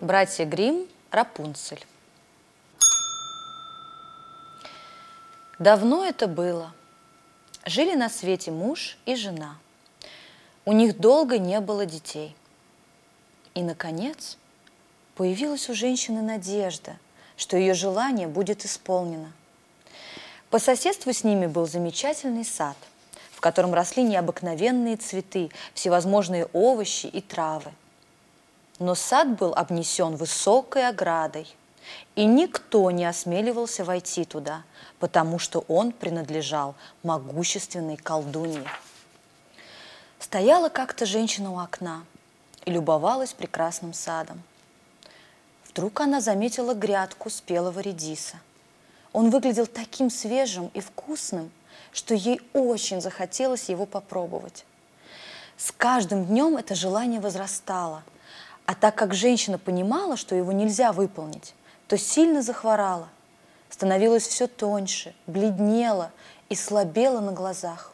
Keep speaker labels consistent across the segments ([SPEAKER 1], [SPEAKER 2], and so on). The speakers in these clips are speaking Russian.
[SPEAKER 1] Братья Грим, Рапунцель. Давно это было. Жили на свете муж и жена. У них долго не было детей. И, наконец, появилась у женщины надежда, что ее желание будет исполнено. По соседству с ними был замечательный сад, в котором росли необыкновенные цветы, всевозможные овощи и травы. Но сад был обнесен высокой оградой, и никто не осмеливался войти туда, потому что он принадлежал могущественной колдунье. Стояла как-то женщина у окна и любовалась прекрасным садом. Вдруг она заметила грядку спелого редиса. Он выглядел таким свежим и вкусным, что ей очень захотелось его попробовать. С каждым днем это желание возрастало, а так как женщина понимала, что его нельзя выполнить, то сильно захворала, становилась все тоньше, бледнела и слабела на глазах.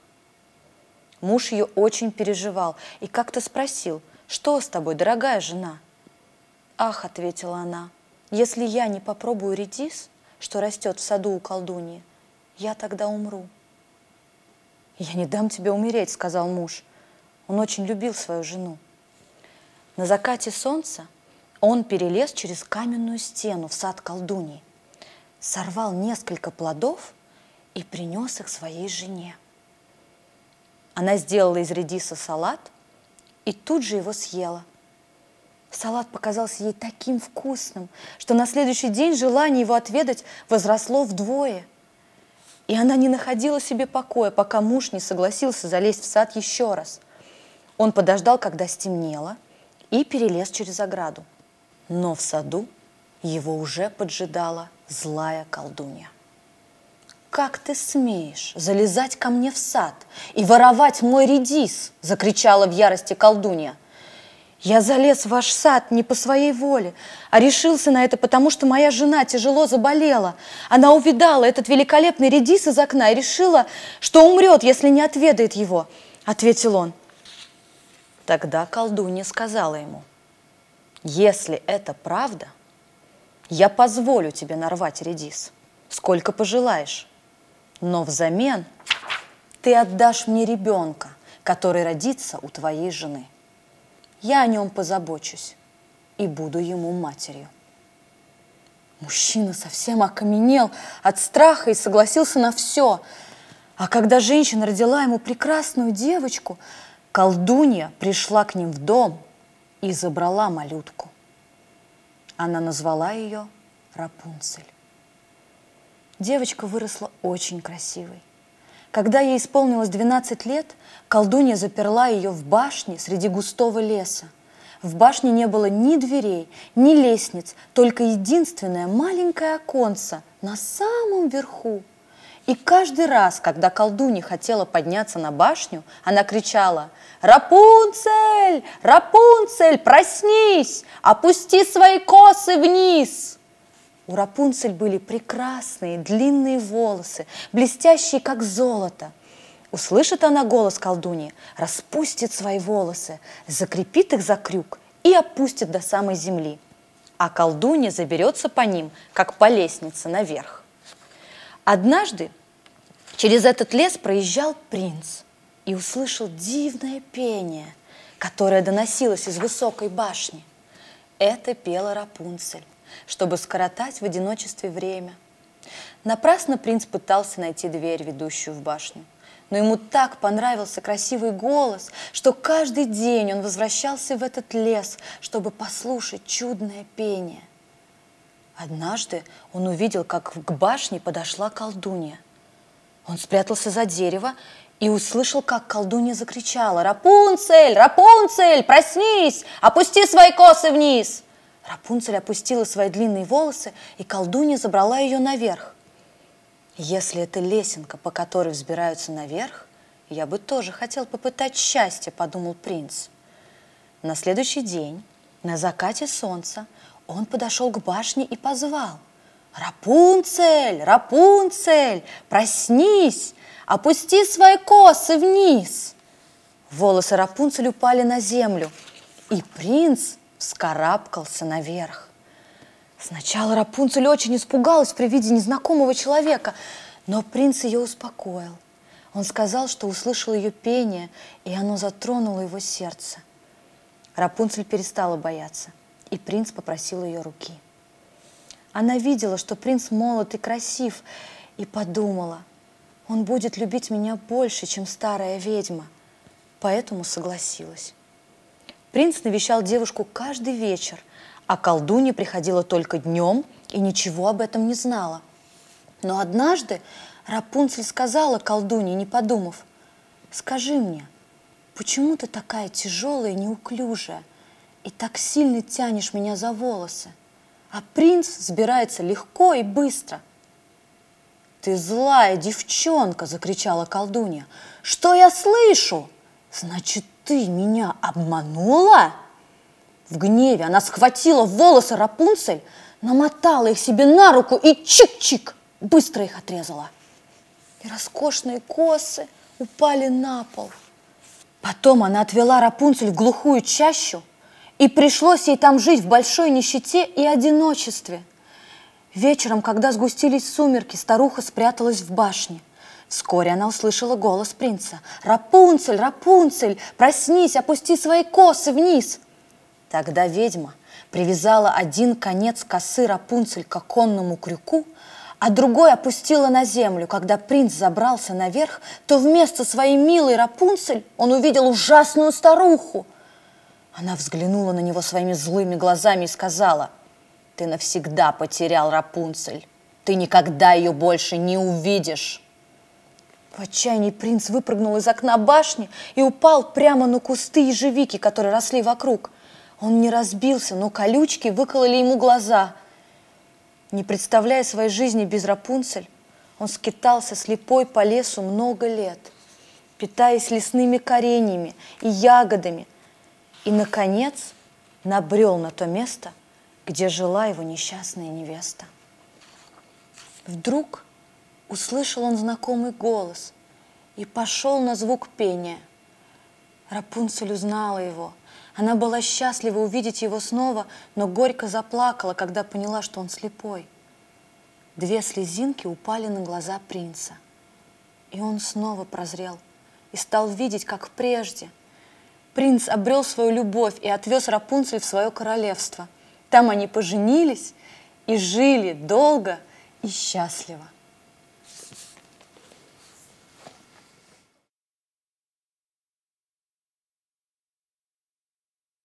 [SPEAKER 1] Муж ее очень переживал и как-то спросил, что с тобой, дорогая жена? Ах, ответила она, если я не попробую редис, что растет в саду у колдуньи, я тогда умру. «Я не дам тебе умереть», — сказал муж. Он очень любил свою жену. На закате солнца он перелез через каменную стену в сад колдуньи, сорвал несколько плодов и принес их своей жене. Она сделала из редиса салат и тут же его съела. Салат показался ей таким вкусным, что на следующий день желание его отведать возросло вдвое – и она не находила себе покоя, пока муж не согласился залезть в сад еще раз. Он подождал, когда стемнело, и перелез через ограду. Но в саду его уже поджидала злая колдунья. «Как ты смеешь залезать ко мне в сад и воровать мой редис?» – закричала в ярости колдунья – я залез в ваш сад не по своей воле, а решился на это, потому что моя жена тяжело заболела. Она увидала этот великолепный редис из окна и решила, что умрет, если не отведает его, — ответил он. Тогда колдунья сказала ему, если это правда, я позволю тебе нарвать редис, сколько пожелаешь, но взамен ты отдашь мне ребенка, который родится у твоей жены. Я о нем позабочусь и буду ему матерью. Мужчина совсем окаменел от страха и согласился на все. А когда женщина родила ему прекрасную девочку, колдунья пришла к ним в дом и забрала малютку. Она назвала ее Рапунцель. Девочка выросла очень красивой. Когда ей исполнилось 12 лет, колдунья заперла ее в башне среди густого леса. В башне не было ни дверей, ни лестниц, только единственное маленькое оконце на самом верху. И каждый раз, когда колдунья хотела подняться на башню, она кричала «Рапунцель! Рапунцель, проснись! Опусти свои косы вниз!» У Рапунцель были прекрасные длинные волосы, блестящие, как золото. Услышит она голос колдуньи, распустит свои волосы, закрепит их за крюк и опустит до самой земли. А колдунья заберется по ним, как по лестнице наверх. Однажды через этот лес проезжал принц и услышал дивное пение, которое доносилось из высокой башни. Это пела Рапунцель чтобы скоротать в одиночестве время. Напрасно принц пытался найти дверь, ведущую в башню. Но ему так понравился красивый голос, что каждый день он возвращался в этот лес, чтобы послушать чудное пение. Однажды он увидел, как к башне подошла колдунья. Он спрятался за дерево и услышал, как колдунья закричала «Рапунцель! Рапунцель! Проснись! Опусти свои косы вниз!» Рапунцель опустила свои длинные волосы, и колдунья забрала ее наверх. Если это лесенка, по которой взбираются наверх, я бы тоже хотел попытать счастье, подумал принц. На следующий день, на закате солнца, он подошел к башне и позвал. «Рапунцель! Рапунцель! Проснись! Опусти свои косы вниз!» Волосы Рапунцель упали на землю, и принц вскарабкался наверх. Сначала Рапунцель очень испугалась при виде незнакомого человека, но принц ее успокоил. Он сказал, что услышал ее пение, и оно затронуло его сердце. Рапунцель перестала бояться, и принц попросил ее руки. Она видела, что принц молод и красив, и подумала, он будет любить меня больше, чем старая ведьма, поэтому согласилась. Принц навещал девушку каждый вечер, а колдунья приходила только днем и ничего об этом не знала. Но однажды Рапунцель сказала колдунье, не подумав, «Скажи мне, почему ты такая тяжелая и неуклюжая, и так сильно тянешь меня за волосы, а принц сбирается легко и быстро?» «Ты злая девчонка!» – закричала колдунья. «Что я слышу? Значит, ты меня обманула?» В гневе она схватила волосы Рапунцель, намотала их себе на руку и чик-чик быстро их отрезала. И роскошные косы упали на пол. Потом она отвела Рапунцель в глухую чащу, и пришлось ей там жить в большой нищете и одиночестве. Вечером, когда сгустились сумерки, старуха спряталась в башне. Вскоре она услышала голос принца. «Рапунцель, Рапунцель, проснись, опусти свои косы вниз!» Тогда ведьма привязала один конец косы Рапунцель к оконному крюку, а другой опустила на землю. Когда принц забрался наверх, то вместо своей милой Рапунцель он увидел ужасную старуху. Она взглянула на него своими злыми глазами и сказала, «Ты навсегда потерял Рапунцель. Ты никогда ее больше не увидишь». В отчаянии принц выпрыгнул из окна башни и упал прямо на кусты ежевики, которые росли вокруг. Он не разбился, но колючки выкололи ему глаза – не представляя своей жизни без Рапунцель, он скитался слепой по лесу много лет, питаясь лесными кореньями и ягодами, и, наконец, набрел на то место, где жила его несчастная невеста. Вдруг услышал он знакомый голос и пошел на звук пения. Рапунцель узнала его – она была счастлива увидеть его снова, но горько заплакала, когда поняла, что он слепой. Две слезинки упали на глаза принца. И он снова прозрел и стал видеть, как прежде. Принц обрел свою любовь и отвез Рапунцель в свое королевство. Там они поженились и жили долго и счастливо.